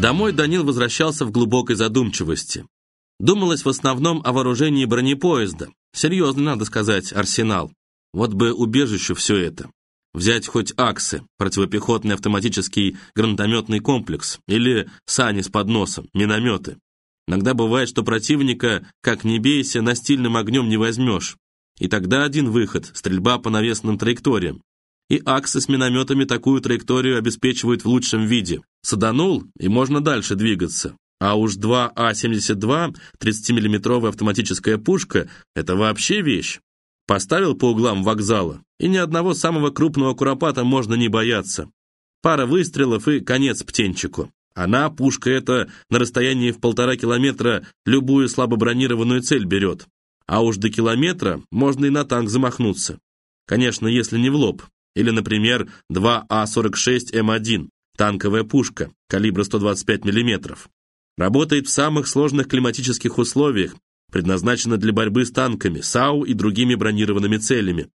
Домой Данил возвращался в глубокой задумчивости. Думалось в основном о вооружении бронепоезда. Серьезный, надо сказать, арсенал. Вот бы убежище все это. Взять хоть АКСы, противопехотный автоматический гранатометный комплекс, или сани с подносом, минометы. Иногда бывает, что противника, как не бейся, настильным огнем не возьмешь. И тогда один выход – стрельба по навесным траекториям. И аксы с минометами такую траекторию обеспечивают в лучшем виде. Саданул, и можно дальше двигаться. А уж 2А-72, 30-миллиметровая автоматическая пушка – это вообще вещь. Поставил по углам вокзала, и ни одного самого крупного куропата можно не бояться. Пара выстрелов и конец птенчику. Она, пушка эта, на расстоянии в полтора километра любую слабо бронированную цель берет. А уж до километра можно и на танк замахнуться. Конечно, если не в лоб. Или, например, 2А46М1, танковая пушка, калибра 125 мм. Работает в самых сложных климатических условиях, предназначена для борьбы с танками, САУ и другими бронированными целями.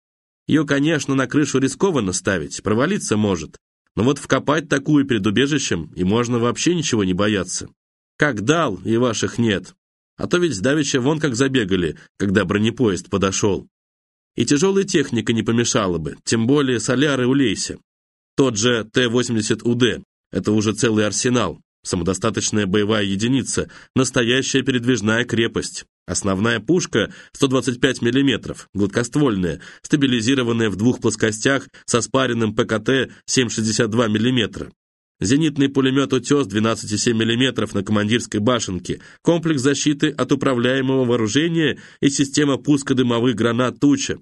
Ее, конечно, на крышу рискованно ставить, провалиться может, но вот вкопать такую перед убежищем, и можно вообще ничего не бояться. Как дал, и ваших нет. А то ведь давеча вон как забегали, когда бронепоезд подошел. И тяжелая техника не помешала бы, тем более соляры улейся. Тот же Т-80УД, это уже целый арсенал, самодостаточная боевая единица, настоящая передвижная крепость. Основная пушка 125 мм, гладкоствольная, стабилизированная в двух плоскостях со спаренным ПКТ 7,62 мм. Зенитный пулемет «Утес» 12,7 мм на командирской башенке, комплекс защиты от управляемого вооружения и система пуска дымовых гранат «Туча».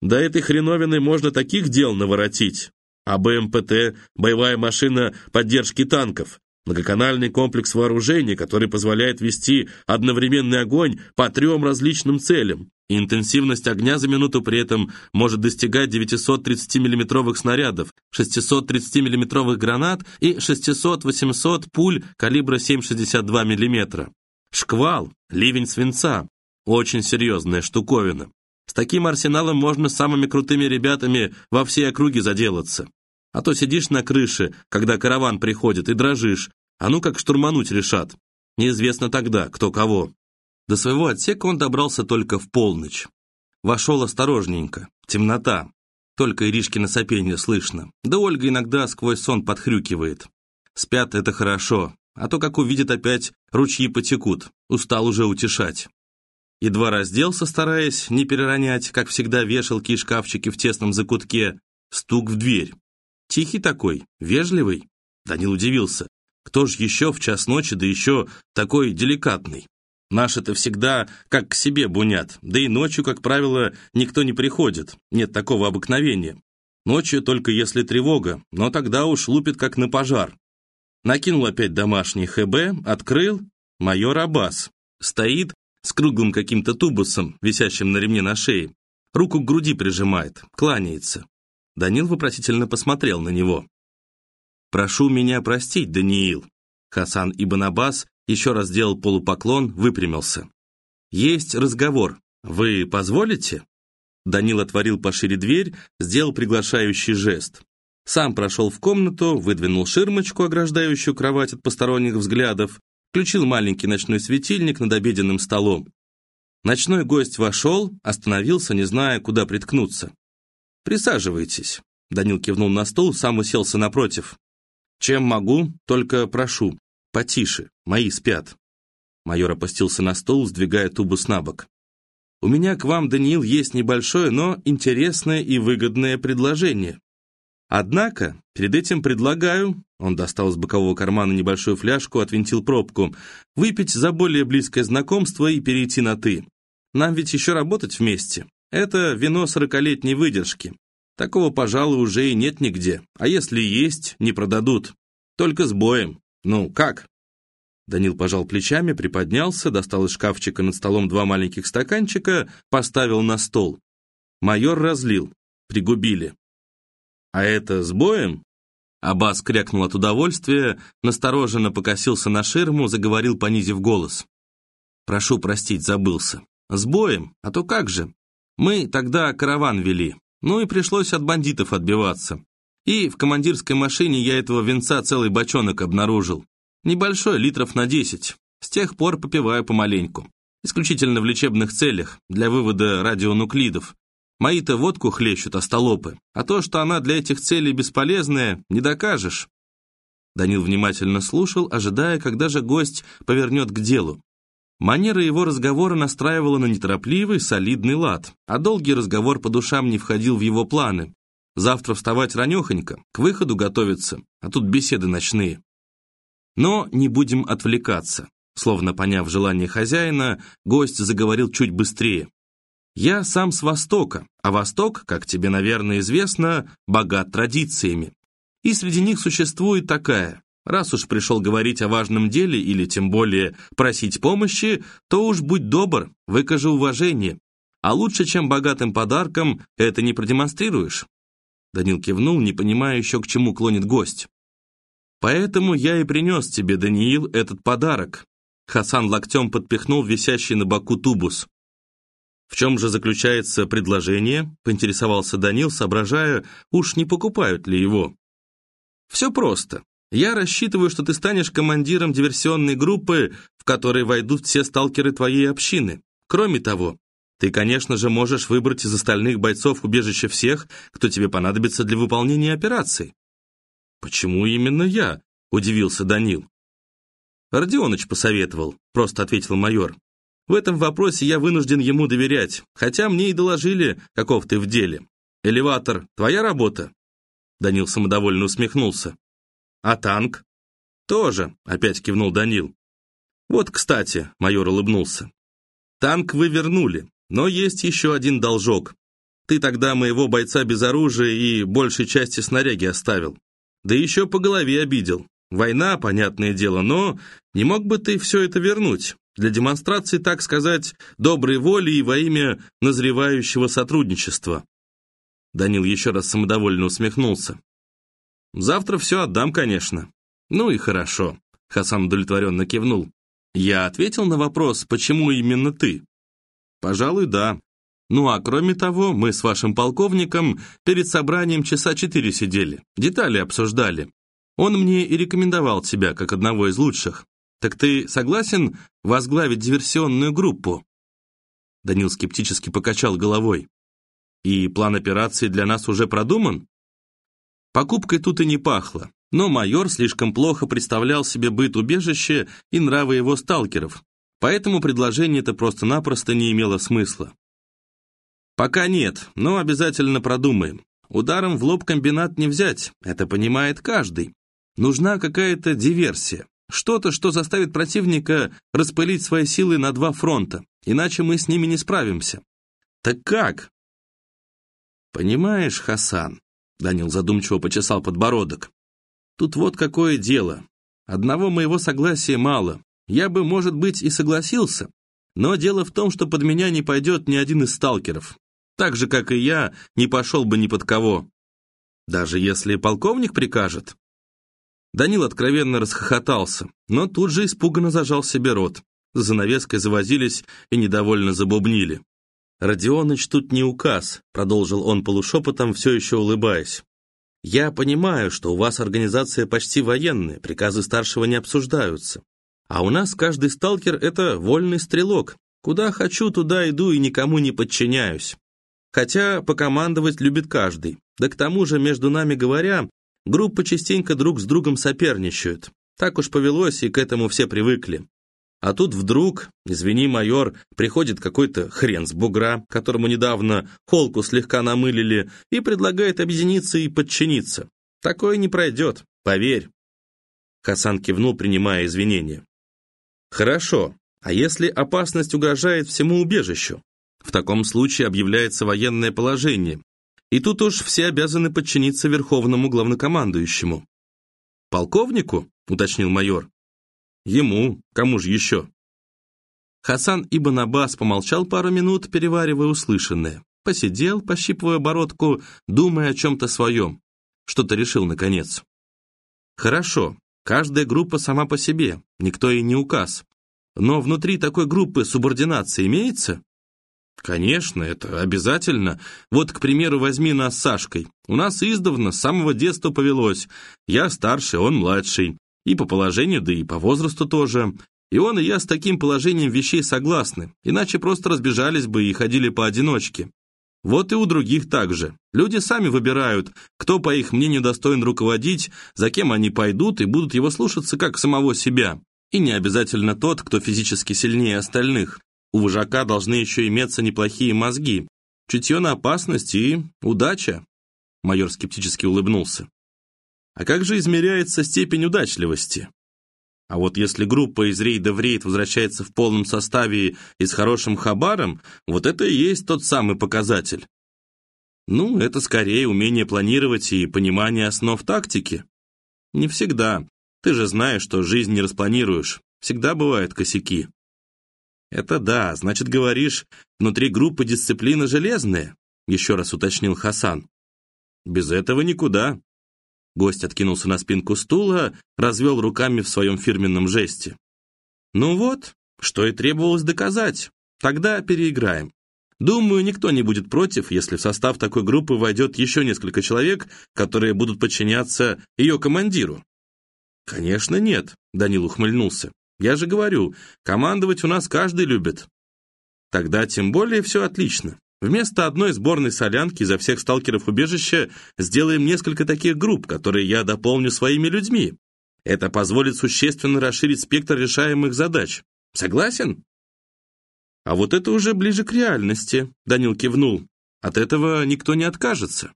До этой хреновины можно таких дел наворотить. А БМПТ – боевая машина поддержки танков, Многоканальный комплекс вооружений, который позволяет вести одновременный огонь по трем различным целям. интенсивность огня за минуту при этом может достигать 930 миллиметровых снарядов, 630 миллиметровых гранат и 600-800 пуль калибра 7,62 мм. Шквал, ливень свинца. Очень серьезная штуковина. С таким арсеналом можно с самыми крутыми ребятами во всей округе заделаться. А то сидишь на крыше, когда караван приходит, и дрожишь. А ну как штурмануть решат. Неизвестно тогда, кто кого. До своего отсека он добрался только в полночь. Вошел осторожненько. Темнота. Только Иришкино сопенье слышно. Да Ольга иногда сквозь сон подхрюкивает. Спят — это хорошо. А то, как увидит опять, ручьи потекут. Устал уже утешать. Едва разделся, стараясь не переронять, как всегда, вешалки и шкафчики в тесном закутке. Стук в дверь. Тихий такой, вежливый. Данил удивился. Кто ж еще в час ночи, да еще такой деликатный? Наши-то всегда как к себе бунят, да и ночью, как правило, никто не приходит, нет такого обыкновения. Ночью только если тревога, но тогда уж лупит как на пожар. Накинул опять домашний ХБ, открыл, майор Аббас. Стоит с круглым каким-то тубусом, висящим на ремне на шее. Руку к груди прижимает, кланяется. Данил вопросительно посмотрел на него. «Прошу меня простить, Даниил». Хасан Ибн Аббас еще раз сделал полупоклон, выпрямился. «Есть разговор. Вы позволите?» Данил отворил пошире дверь, сделал приглашающий жест. Сам прошел в комнату, выдвинул ширмочку, ограждающую кровать от посторонних взглядов, включил маленький ночной светильник над обеденным столом. Ночной гость вошел, остановился, не зная, куда приткнуться. «Присаживайтесь». Данил кивнул на стул, сам уселся напротив. «Чем могу, только прошу. Потише, мои спят». Майор опустился на стул, сдвигая тубус на бок. «У меня к вам, Даниил, есть небольшое, но интересное и выгодное предложение. Однако, перед этим предлагаю...» Он достал из бокового кармана небольшую фляжку, отвинтил пробку. «Выпить за более близкое знакомство и перейти на «ты». Нам ведь еще работать вместе. Это вино сорокалетней выдержки. Такого, пожалуй, уже и нет нигде. А если есть, не продадут. Только с боем. Ну, как?» Данил пожал плечами, приподнялся, достал из шкафчика над столом два маленьких стаканчика, поставил на стол. Майор разлил. Пригубили. «А это с боем?» Аббас крякнул от удовольствия, настороженно покосился на ширму, заговорил, понизив голос. «Прошу простить, забылся. С боем? А то как же? Мы тогда караван вели, ну и пришлось от бандитов отбиваться. И в командирской машине я этого венца целый бочонок обнаружил. Небольшой, литров на 10. С тех пор попиваю помаленьку. Исключительно в лечебных целях, для вывода радионуклидов. Мои-то водку хлещут остолопы, а то, что она для этих целей бесполезная, не докажешь. Данил внимательно слушал, ожидая, когда же гость повернет к делу. Манера его разговора настраивала на неторопливый, солидный лад, а долгий разговор по душам не входил в его планы. Завтра вставать ранехонько, к выходу готовиться, а тут беседы ночные. Но не будем отвлекаться. Словно поняв желание хозяина, гость заговорил чуть быстрее. «Я сам с Востока, а Восток, как тебе, наверное, известно, богат традициями. И среди них существует такая. Раз уж пришел говорить о важном деле или тем более просить помощи, то уж будь добр, выкажи уважение. А лучше, чем богатым подарком, это не продемонстрируешь. Данил кивнул, не понимая еще, к чему клонит гость. «Поэтому я и принес тебе, Даниил, этот подарок». Хасан локтем подпихнул висящий на боку тубус. «В чем же заключается предложение?» — поинтересовался Данил, соображая, уж не покупают ли его. «Все просто. Я рассчитываю, что ты станешь командиром диверсионной группы, в которой войдут все сталкеры твоей общины. Кроме того, ты, конечно же, можешь выбрать из остальных бойцов убежище всех, кто тебе понадобится для выполнения операции». «Почему именно я?» – удивился Данил. «Родионыч посоветовал», – просто ответил майор. «В этом вопросе я вынужден ему доверять, хотя мне и доложили, каков ты в деле. Элеватор – твоя работа?» Данил самодовольно усмехнулся. «А танк?» «Тоже», — опять кивнул Данил. «Вот, кстати», — майор улыбнулся. «Танк вы вернули, но есть еще один должок. Ты тогда моего бойца без оружия и большей части снаряги оставил. Да еще по голове обидел. Война, понятное дело, но не мог бы ты все это вернуть? Для демонстрации, так сказать, доброй воли и во имя назревающего сотрудничества». Данил еще раз самодовольно усмехнулся. Завтра все отдам, конечно. Ну и хорошо. Хасан удовлетворенно кивнул. Я ответил на вопрос, почему именно ты? Пожалуй, да. Ну а кроме того, мы с вашим полковником перед собранием часа четыре сидели, детали обсуждали. Он мне и рекомендовал тебя как одного из лучших. Так ты согласен возглавить диверсионную группу?» Данил скептически покачал головой. «И план операции для нас уже продуман?» Покупкой тут и не пахло, но майор слишком плохо представлял себе быт убежища и нравы его сталкеров, поэтому предложение это просто-напросто не имело смысла. «Пока нет, но обязательно продумаем. Ударом в лоб комбинат не взять, это понимает каждый. Нужна какая-то диверсия, что-то, что заставит противника распылить свои силы на два фронта, иначе мы с ними не справимся. Так как? Понимаешь, Хасан, Данил задумчиво почесал подбородок. «Тут вот какое дело. Одного моего согласия мало. Я бы, может быть, и согласился. Но дело в том, что под меня не пойдет ни один из сталкеров. Так же, как и я, не пошел бы ни под кого. Даже если полковник прикажет». Данил откровенно расхохотался, но тут же испуганно зажал себе рот. За занавеской завозились и недовольно забубнили. «Родионыч тут не указ», — продолжил он полушепотом, все еще улыбаясь. «Я понимаю, что у вас организация почти военная, приказы старшего не обсуждаются. А у нас каждый сталкер — это вольный стрелок. Куда хочу, туда иду и никому не подчиняюсь. Хотя покомандовать любит каждый. Да к тому же, между нами говоря, группы частенько друг с другом соперничают. Так уж повелось, и к этому все привыкли. А тут вдруг, извини, майор, приходит какой-то хрен с бугра, которому недавно холку слегка намылили, и предлагает объединиться и подчиниться. Такое не пройдет, поверь. Хасан кивнул, принимая извинения. Хорошо, а если опасность угрожает всему убежищу? В таком случае объявляется военное положение, и тут уж все обязаны подчиниться верховному главнокомандующему. «Полковнику?» — уточнил майор. Ему, кому же еще? Хасан Ибн Аббас помолчал пару минут, переваривая услышанное. Посидел, пощипывая бородку, думая о чем-то своем. Что-то решил, наконец. Хорошо, каждая группа сама по себе, никто и не указ. Но внутри такой группы субординация имеется? Конечно, это обязательно. Вот, к примеру, возьми нас с Сашкой. У нас издавна, с самого детства повелось. Я старший, он младший. И по положению, да и по возрасту тоже. И он и я с таким положением вещей согласны, иначе просто разбежались бы и ходили поодиночке. Вот и у других так же. Люди сами выбирают, кто, по их мнению, достоин руководить, за кем они пойдут и будут его слушаться как самого себя. И не обязательно тот, кто физически сильнее остальных. У вожака должны еще иметься неплохие мозги, чутье на опасность и удача. Майор скептически улыбнулся. А как же измеряется степень удачливости? А вот если группа из рейда в рейд возвращается в полном составе и с хорошим хабаром, вот это и есть тот самый показатель. Ну, это скорее умение планировать и понимание основ тактики. Не всегда. Ты же знаешь, что жизнь не распланируешь. Всегда бывают косяки. Это да, значит, говоришь, внутри группы дисциплина железная, еще раз уточнил Хасан. Без этого никуда. Гость откинулся на спинку стула, развел руками в своем фирменном жесте. «Ну вот, что и требовалось доказать. Тогда переиграем. Думаю, никто не будет против, если в состав такой группы войдет еще несколько человек, которые будут подчиняться ее командиру». «Конечно нет», — Данил ухмыльнулся. «Я же говорю, командовать у нас каждый любит». «Тогда тем более все отлично. Вместо одной сборной солянки за всех сталкеров убежища сделаем несколько таких групп, которые я дополню своими людьми. Это позволит существенно расширить спектр решаемых задач. Согласен? А вот это уже ближе к реальности, Данил кивнул. От этого никто не откажется.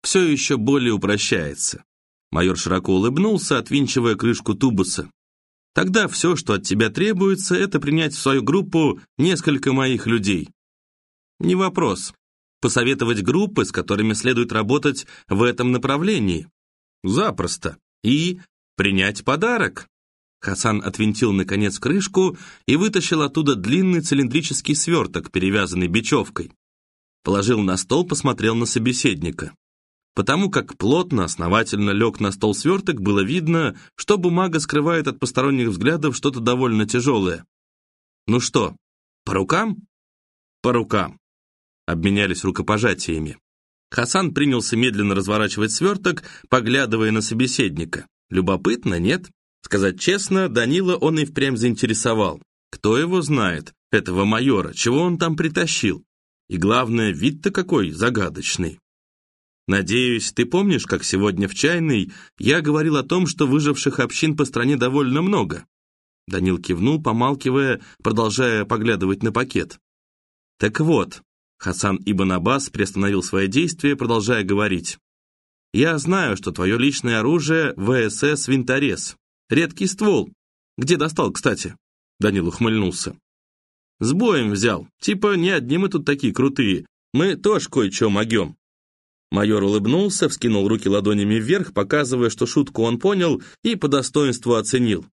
Все еще более упрощается. Майор широко улыбнулся, отвинчивая крышку тубуса. Тогда все, что от тебя требуется, это принять в свою группу несколько моих людей. Не вопрос. Посоветовать группы, с которыми следует работать в этом направлении. Запросто. И принять подарок. Хасан отвинтил, наконец, крышку и вытащил оттуда длинный цилиндрический сверток, перевязанный бечевкой. Положил на стол, посмотрел на собеседника. Потому как плотно, основательно лег на стол сверток, было видно, что бумага скрывает от посторонних взглядов что-то довольно тяжелое. Ну что, по рукам? По рукам обменялись рукопожатиями. Хасан принялся медленно разворачивать сверток, поглядывая на собеседника. Любопытно, нет? Сказать честно, Данила он и впрямь заинтересовал. Кто его знает, этого майора, чего он там притащил? И главное, вид-то какой загадочный. Надеюсь, ты помнишь, как сегодня в чайной я говорил о том, что выживших общин по стране довольно много? Данил кивнул, помалкивая, продолжая поглядывать на пакет. Так вот, Хасан Ибн Аббас приостановил свои действия, продолжая говорить. «Я знаю, что твое личное оружие — ВСС «Винторез». Редкий ствол. Где достал, кстати?» Данил ухмыльнулся. «С боем взял. Типа, не одни мы тут такие крутые. Мы тоже кое-что могем». Майор улыбнулся, вскинул руки ладонями вверх, показывая, что шутку он понял и по достоинству оценил.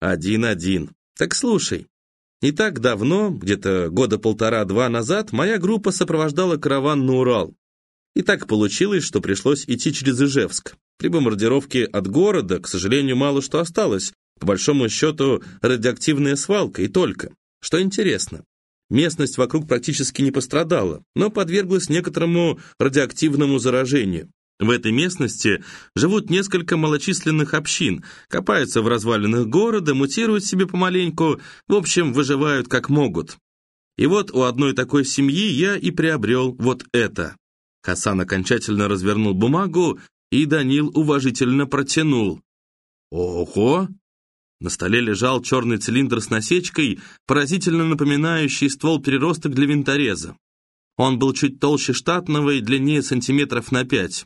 «Один-один. Так слушай, не так давно, где-то года полтора-два назад, моя группа сопровождала караван на Урал. И так получилось, что пришлось идти через Ижевск. При бомбардировке от города, к сожалению, мало что осталось. По большому счету, радиоактивная свалка и только. Что интересно, местность вокруг практически не пострадала, но подверглась некоторому радиоактивному заражению. В этой местности живут несколько малочисленных общин, копаются в развалинах города, мутируют себе помаленьку, в общем, выживают как могут. И вот у одной такой семьи я и приобрел вот это. Хасан окончательно развернул бумагу, и Данил уважительно протянул. Ого! На столе лежал черный цилиндр с насечкой, поразительно напоминающий ствол переросток для винтореза. Он был чуть толще штатного и длиннее сантиметров на пять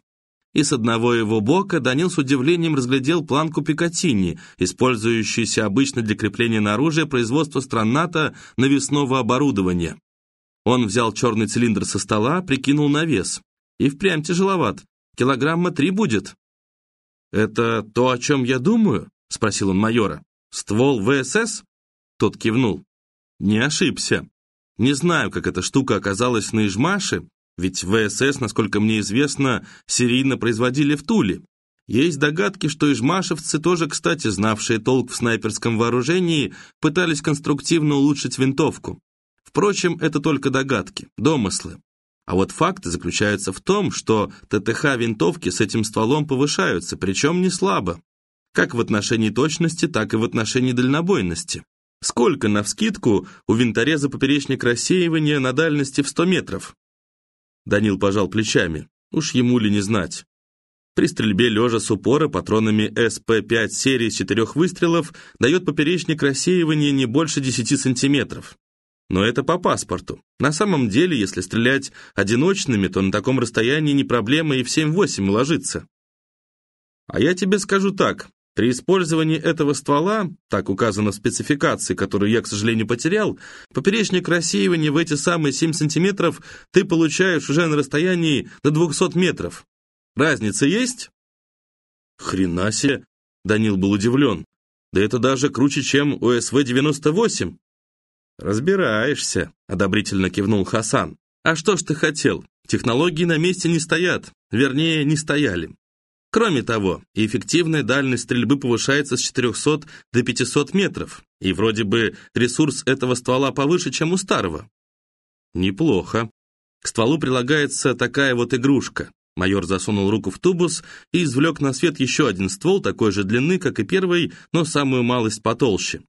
и с одного его бока Данил с удивлением разглядел планку Пикатини, использующуюся обычно для крепления на оружие производства стран НАТО навесного оборудования. Он взял черный цилиндр со стола, прикинул на вес. И впрямь тяжеловат. Килограмма три будет. «Это то, о чем я думаю?» — спросил он майора. «Ствол ВСС?» Тот кивнул. «Не ошибся. Не знаю, как эта штука оказалась на Ижмаше, ведь ВСС, насколько мне известно, серийно производили в Туле. Есть догадки, что ижмашевцы, тоже, кстати, знавшие толк в снайперском вооружении, пытались конструктивно улучшить винтовку. Впрочем, это только догадки, домыслы. А вот факты заключаются в том, что ТТХ винтовки с этим стволом повышаются, причем не слабо. как в отношении точности, так и в отношении дальнобойности. Сколько, навскидку, у винтореза поперечник рассеивания на дальности в 100 метров? Данил пожал плечами. Уж ему ли не знать. При стрельбе лежа с упора патронами СП-5 серии четырех выстрелов дает поперечник рассеивания не больше 10 сантиметров. Но это по паспорту. На самом деле, если стрелять одиночными, то на таком расстоянии не проблема и в 7-8 ложится. А я тебе скажу так. При использовании этого ствола, так указано в спецификации, которую я, к сожалению, потерял, поперечник рассеивания в эти самые 7 сантиметров ты получаешь уже на расстоянии до 200 метров. Разница есть? Хрена себе! Данил был удивлен. Да это даже круче, чем у СВ-98. «Разбираешься», — одобрительно кивнул Хасан. «А что ж ты хотел? Технологии на месте не стоят, вернее, не стояли. Кроме того, эффективная дальность стрельбы повышается с 400 до 500 метров, и вроде бы ресурс этого ствола повыше, чем у старого. Неплохо. К стволу прилагается такая вот игрушка. Майор засунул руку в тубус и извлек на свет еще один ствол такой же длины, как и первый, но самую малость потолще.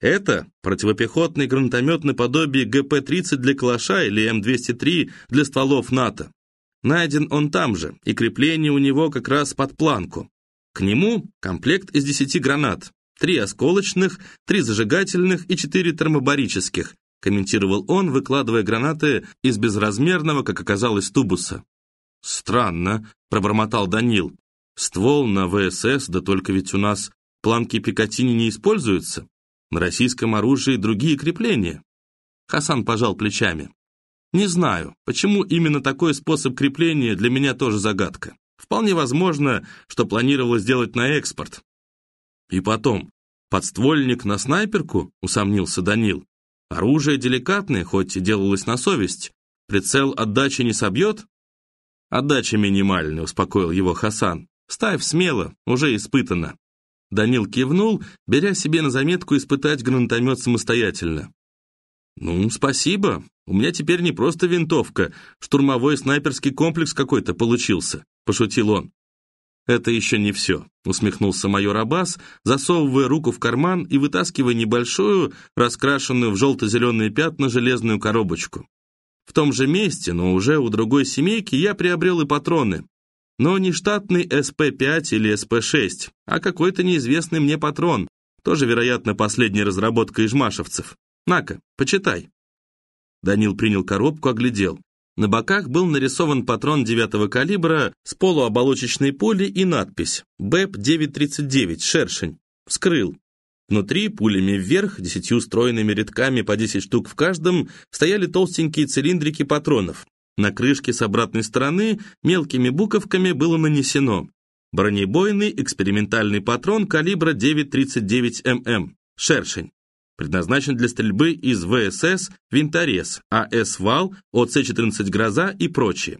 Это противопехотный гранатомет наподобие ГП-30 для калаша или М203 для стволов НАТО. Найден он там же, и крепление у него как раз под планку. К нему комплект из 10 гранат, три осколочных, три зажигательных и четыре термобарических, комментировал он, выкладывая гранаты из безразмерного, как оказалось, тубуса. «Странно», — пробормотал Данил. «Ствол на ВСС, да только ведь у нас планки Пикатини не используются. На российском оружии другие крепления». Хасан пожал плечами. Не знаю, почему именно такой способ крепления для меня тоже загадка. Вполне возможно, что планировалось сделать на экспорт. И потом, подствольник на снайперку, усомнился Данил. Оружие деликатное, хоть и делалось на совесть. Прицел отдачи не собьет? Отдача минимальная, успокоил его Хасан. Ставь смело, уже испытано. Данил кивнул, беря себе на заметку испытать гранатомет самостоятельно. «Ну, спасибо. У меня теперь не просто винтовка, штурмовой снайперский комплекс какой-то получился», — пошутил он. «Это еще не все», — усмехнулся майор Аббас, засовывая руку в карман и вытаскивая небольшую, раскрашенную в желто-зеленые пятна железную коробочку. В том же месте, но уже у другой семейки, я приобрел и патроны. Но не штатный СП-5 или СП-6, а какой-то неизвестный мне патрон, тоже, вероятно, последняя разработка ижмашевцев. На-ка, почитай». Данил принял коробку, оглядел. На боках был нарисован патрон девятого калибра с полуоболочечной пулей и надпись «БЭП-939, шершень». Вскрыл. Внутри, пулями вверх, десятью стройными рядками по 10 штук в каждом, стояли толстенькие цилиндрики патронов. На крышке с обратной стороны мелкими буковками было нанесено «Бронебойный экспериментальный патрон калибра 9,39 мм. Шершень предназначен для стрельбы из ВСС «Винторез», АС-ВАЛ, ОЦ-14 «Гроза» и прочие.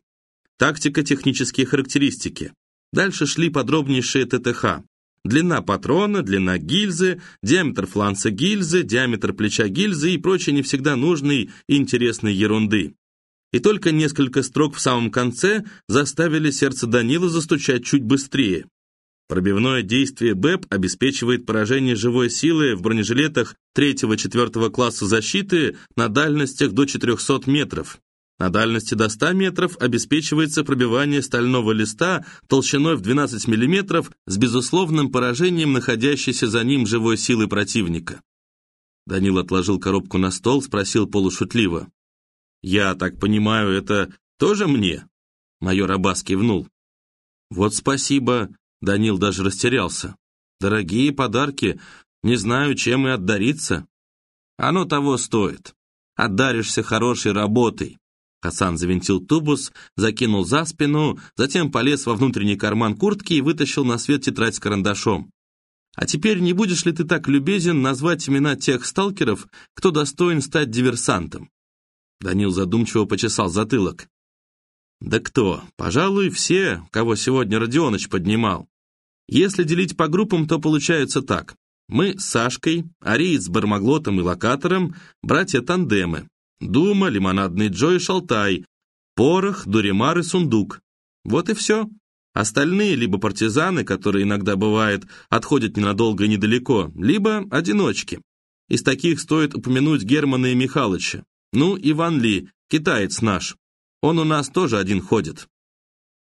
Тактика, технические характеристики. Дальше шли подробнейшие ТТХ. Длина патрона, длина гильзы, диаметр фланца гильзы, диаметр плеча гильзы и прочей не всегда нужной и интересной ерунды. И только несколько строк в самом конце заставили сердце Данила застучать чуть быстрее. Пробивное действие БЭП обеспечивает поражение живой силы в бронежилетах 3-4 класса защиты на дальностях до 400 метров. На дальности до 100 метров обеспечивается пробивание стального листа толщиной в 12 мм с безусловным поражением находящейся за ним живой силы противника. Данил отложил коробку на стол, спросил полушутливо. «Я так понимаю, это тоже мне?» Майор Аббас кивнул. «Вот спасибо, Данил даже растерялся. «Дорогие подарки, не знаю, чем и отдариться». «Оно того стоит. Отдаришься хорошей работой». Хасан завинтил тубус, закинул за спину, затем полез во внутренний карман куртки и вытащил на свет тетрадь с карандашом. «А теперь не будешь ли ты так любезен назвать имена тех сталкеров, кто достоин стать диверсантом?» Данил задумчиво почесал затылок. Да кто? Пожалуй, все, кого сегодня Родионыч поднимал. Если делить по группам, то получается так. Мы с Сашкой, Ариец с Бармаглотом и Локатором, братья-тандемы. Дума, Лимонадный Джо и Шалтай, Порох, Дуримар и Сундук. Вот и все. Остальные либо партизаны, которые иногда бывает отходят ненадолго и недалеко, либо одиночки. Из таких стоит упомянуть Германа и Михалыча. Ну, Иван Ли, китаец наш. Он у нас тоже один ходит.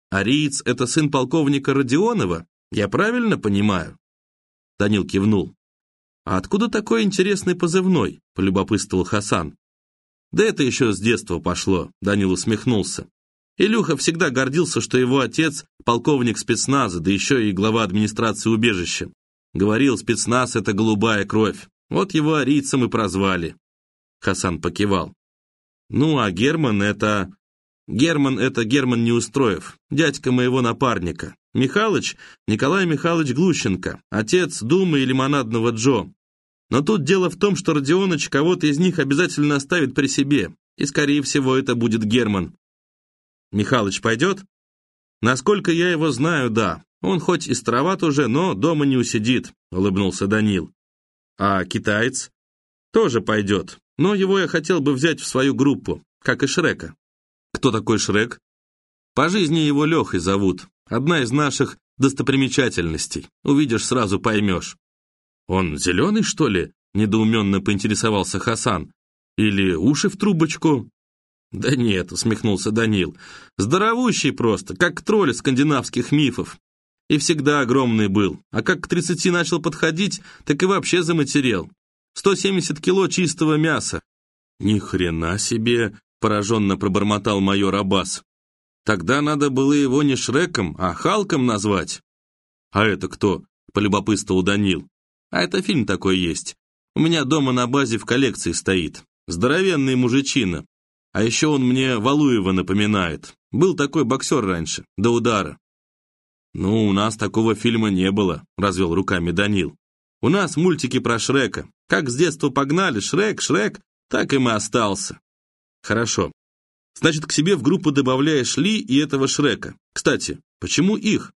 Ариец — это сын полковника Родионова? Я правильно понимаю?» Данил кивнул. «А откуда такой интересный позывной?» — полюбопытствовал Хасан. «Да это еще с детства пошло», — Данил усмехнулся. Илюха всегда гордился, что его отец — полковник спецназа, да еще и глава администрации убежища. Говорил, спецназ — это голубая кровь. Вот его арийцем и прозвали. Хасан покивал. «Ну, а Герман — это...» Герман — это Герман Неустроев, дядька моего напарника. Михалыч — Николай Михайлович Глущенко, отец Думы и Лимонадного Джо. Но тут дело в том, что Родионыч кого-то из них обязательно оставит при себе, и, скорее всего, это будет Герман. Михалыч пойдет? Насколько я его знаю, да. Он хоть и староват уже, но дома не усидит, улыбнулся Данил. А китаец? Тоже пойдет, но его я хотел бы взять в свою группу, как и Шрека. Кто такой Шрек? По жизни его Лехой зовут. Одна из наших достопримечательностей. Увидишь, сразу поймешь. Он зеленый, что ли? Недоуменно поинтересовался Хасан. Или уши в трубочку? Да нет, усмехнулся Данил. Здоровущий просто, как тролль скандинавских мифов. И всегда огромный был. А как к тридцати начал подходить, так и вообще заматерел. 170 кило чистого мяса. Ни хрена себе, пораженно пробормотал майор Аббас. Тогда надо было его не Шреком, а Халком назвать. А это кто? Полюбопытствовал Данил. А это фильм такой есть. У меня дома на базе в коллекции стоит. Здоровенный мужичина. А еще он мне Валуева напоминает. Был такой боксер раньше, до удара. «Ну, у нас такого фильма не было», — развел руками Данил. «У нас мультики про Шрека. Как с детства погнали, Шрек, Шрек, так и остался. Хорошо. Значит, к себе в группу добавляешь Ли и этого Шрека. Кстати, почему их?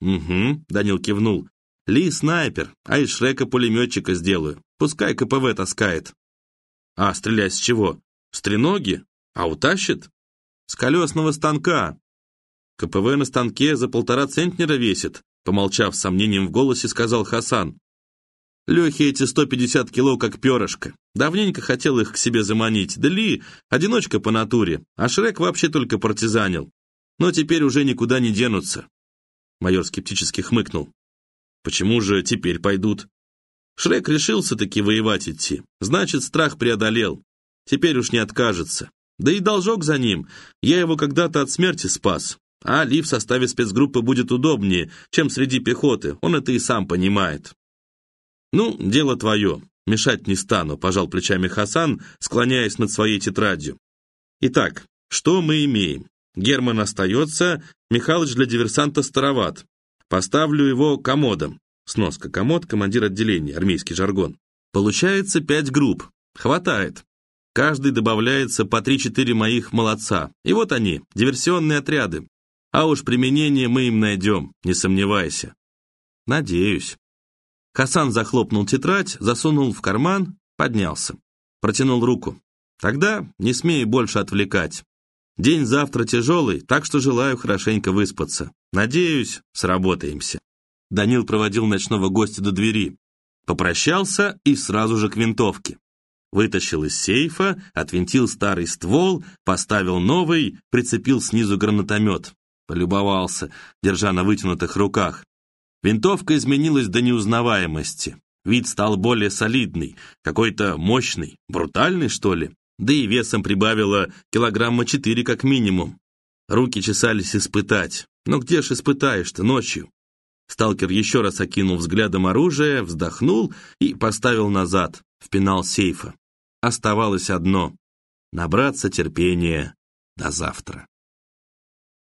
Угу, Данил кивнул. Ли снайпер, а из Шрека пулеметчика сделаю. Пускай КПВ таскает. А стрелять с чего? С треноги? А утащит? С колесного станка. КПВ на станке за полтора центнера весит, помолчав с сомнением в голосе, сказал Хасан. Лехе эти 150 кило как перышко. Давненько хотел их к себе заманить. Да Ли — одиночка по натуре, а Шрек вообще только партизанил. Но теперь уже никуда не денутся. Майор скептически хмыкнул. Почему же теперь пойдут? Шрек решился-таки воевать идти. Значит, страх преодолел. Теперь уж не откажется. Да и должок за ним. Я его когда-то от смерти спас. А Ли в составе спецгруппы будет удобнее, чем среди пехоты. Он это и сам понимает. «Ну, дело твое, мешать не стану», – пожал плечами Хасан, склоняясь над своей тетрадью. «Итак, что мы имеем? Герман остается, Михалыч для диверсанта староват. Поставлю его комодом». Сноска комод, командир отделения, армейский жаргон. Получается пять групп. Хватает. Каждый добавляется по три-четыре моих молодца. И вот они, диверсионные отряды. А уж применение мы им найдем, не сомневайся. Надеюсь. Хасан захлопнул тетрадь, засунул в карман, поднялся. Протянул руку. Тогда не смей больше отвлекать. День завтра тяжелый, так что желаю хорошенько выспаться. Надеюсь, сработаемся. Данил проводил ночного гостя до двери. Попрощался и сразу же к винтовке. Вытащил из сейфа, отвинтил старый ствол, поставил новый, прицепил снизу гранатомет. Полюбовался, держа на вытянутых руках. Винтовка изменилась до неузнаваемости. Вид стал более солидный, какой-то мощный, брутальный, что ли. Да и весом прибавила килограмма четыре как минимум. Руки чесались испытать. Но где ж испытаешь-то ночью? Сталкер еще раз окинул взглядом оружие, вздохнул и поставил назад, в пенал сейфа. Оставалось одно — набраться терпения до завтра.